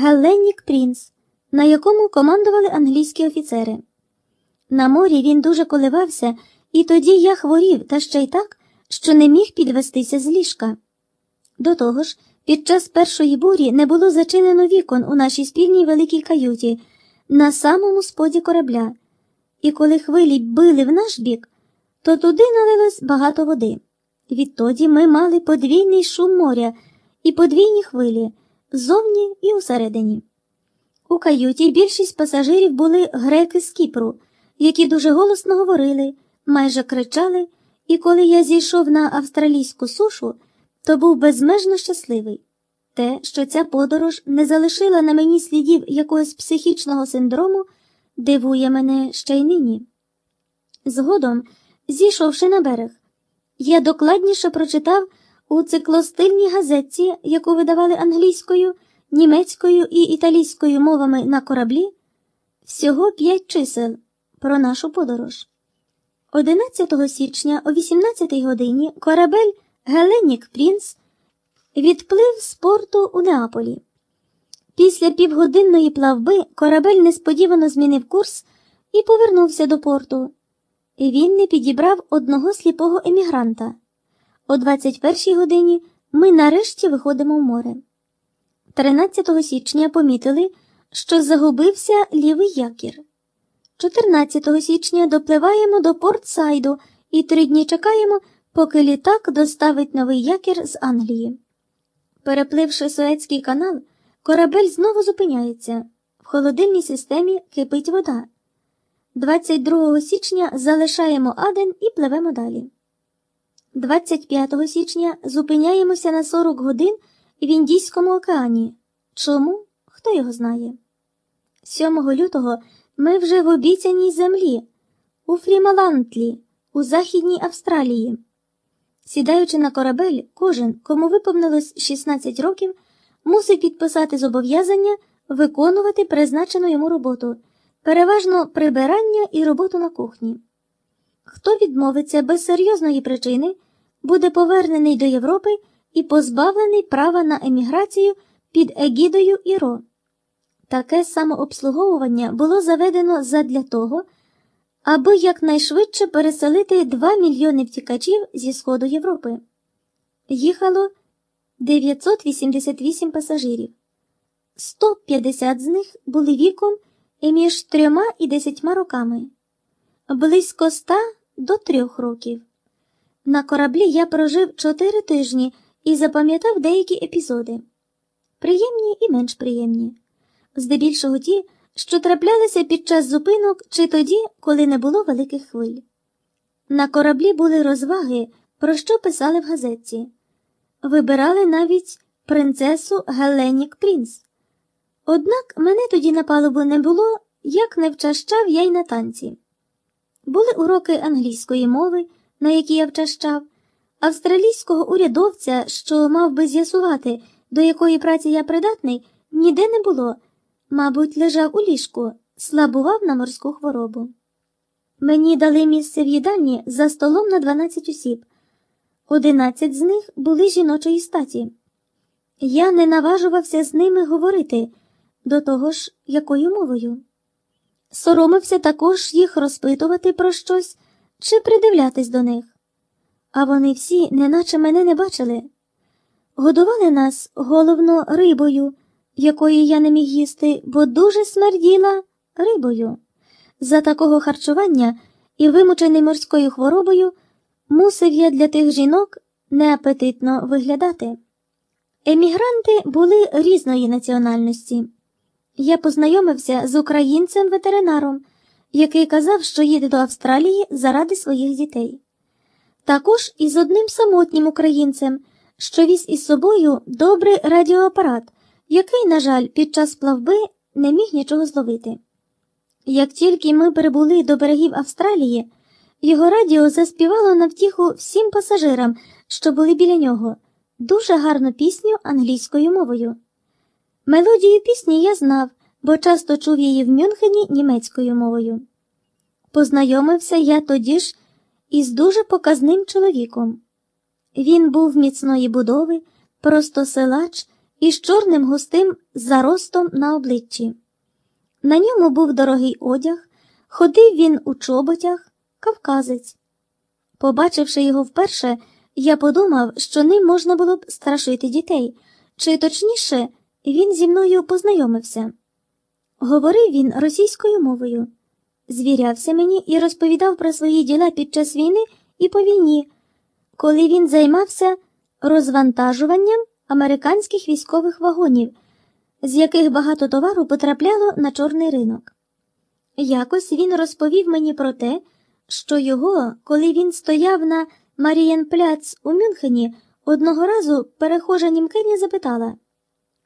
Гелленнік Прінс, на якому командували англійські офіцери. На морі він дуже коливався, і тоді я хворів, та ще й так, що не міг підвестися з ліжка. До того ж, під час першої бурі не було зачинено вікон у нашій спільній великій каюті на самому споді корабля, і коли хвилі били в наш бік, то туди налилось багато води. Відтоді ми мали подвійний шум моря і подвійні хвилі ззовні і усередині. У каюті більшість пасажирів були греки з Кіпру, які дуже голосно говорили, майже кричали, і коли я зійшов на австралійську сушу, то був безмежно щасливий. Те, що ця подорож не залишила на мені слідів якогось психічного синдрому, дивує мене ще й нині. Згодом, зійшовши на берег, я докладніше прочитав у циклостильній газетці, яку видавали англійською, німецькою і італійською мовами на кораблі, всього п'ять чисел про нашу подорож. 11 січня о 18 годині корабель Геленік Прінс відплив з порту у Неаполі. Після півгодинної плавби корабель несподівано змінив курс і повернувся до порту. Він не підібрав одного сліпого емігранта. О 21 годині ми нарешті виходимо в море. 13 січня помітили, що загубився лівий якір. 14 січня допливаємо до Порт-Сайду і три дні чекаємо, поки літак доставить новий якір з Англії. Перепливши Суецький канал, корабель знову зупиняється. В холодильній системі кипить вода. 22 січня залишаємо Аден і пливемо далі. 25 січня зупиняємося на 40 годин в Індійському океані. Чому? Хто його знає? 7 лютого ми вже в обіцяній землі, у Фрімалантлі, у Західній Австралії. Сідаючи на корабель, кожен, кому виповнилось 16 років, мусив підписати зобов'язання виконувати призначену йому роботу, переважно прибирання і роботу на кухні. Хто відмовиться без серйозної причини, буде повернений до Європи і позбавлений права на еміграцію під егідою ІРО. Таке самообслуговування було заведено задля того, аби якнайшвидше переселити 2 мільйони втікачів зі Сходу Європи. Їхало 988 пасажирів, 150 з них були віком і між трьома і десятьма роками, близько 100 до трьох років. На кораблі я прожив 4 тижні і запам'ятав деякі епізоди приємні і менш приємні, здебільшого ті, що траплялися під час зупинок чи тоді, коли не було великих хвиль. На кораблі були розваги, про що писали в газетці. Вибирали навіть принцесу Геленік Прінс. Однак мене тоді на палубу не було, як не вчащав я й на танці. Були уроки англійської мови, на які я вчащав, австралійського урядовця, що мав би з'ясувати, до якої праці я придатний, ніде не було. Мабуть, лежав у ліжку, слабував на морську хворобу. Мені дали місце в їдальні за столом на 12 осіб. Одинадцять з них були жіночої статі. Я не наважувався з ними говорити, до того ж, якою мовою. Соромився також їх розпитувати про щось чи придивлятись до них. А вони всі, неначе мене не бачили. Годували нас головно рибою, якої я не міг їсти, бо дуже смерділа рибою. За такого харчування і вимучений морською хворобою мусив я для тих жінок неапетитно виглядати. Емігранти були різної національності. Я познайомився з українцем-ветеринаром, який казав, що їде до Австралії заради своїх дітей. Також із одним самотнім українцем, що віз із собою добрий радіоапарат, який, на жаль, під час плавби не міг нічого зловити. Як тільки ми прибули до берегів Австралії, його радіо заспівало на втіху всім пасажирам, що були біля нього, дуже гарну пісню англійською мовою. Мелодію пісні я знав, бо часто чув її в Мюнхені німецькою мовою. Познайомився я тоді ж із дуже показним чоловіком. Він був міцної будови, просто селач із чорним густим заростом на обличчі. На ньому був дорогий одяг, ходив він у чоботях, кавказець. Побачивши його вперше, я подумав, що ним можна було б страшити дітей, чи точніше, він зі мною познайомився. Говорив він російською мовою, звірявся мені і розповідав про свої діла під час війни і по війні, коли він займався розвантажуванням американських військових вагонів, з яких багато товару потрапляло на чорний ринок. Якось він розповів мені про те, що його, коли він стояв на Марієнпляц у Мюнхені, одного разу перехожа німкиня запитала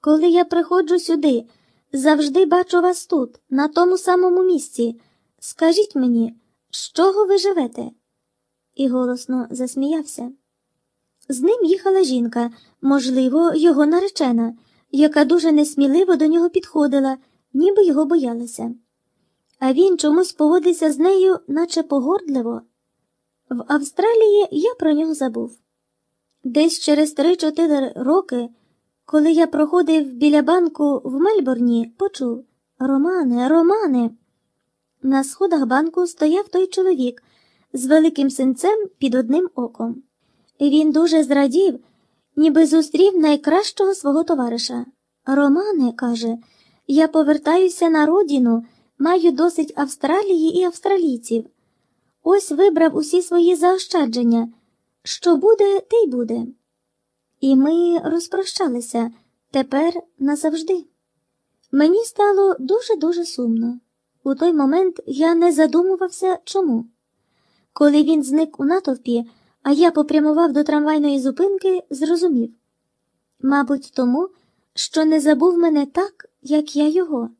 Коли я приходжу сюди, завжди бачу вас тут, на тому самому місці. Скажіть мені, з чого ви живете? І голосно засміявся. З ним їхала жінка, можливо, його наречена, яка дуже несміливо до нього підходила, ніби його боялася. А він чомусь поводився з нею, наче погордливо. В Австралії я про нього забув. Десь через 3-4 роки, коли я проходив біля банку в Мельбурні, почув Романе, Романе. На сходах банку стояв той чоловік з великим синцем під одним оком. Він дуже зрадів, ніби зустрів найкращого свого товариша. Романе, каже, я повертаюся на родину, маю досить Австралії і австралійців. Ось вибрав усі свої заощадження. Що буде, те й буде. І ми розпрощалися тепер назавжди. Мені стало дуже-дуже сумно. У той момент я не задумувався чому. Коли він зник у натовпі, а я попрямував до трамвайної зупинки, зрозумів мабуть, тому, що не забув мене так, як я його.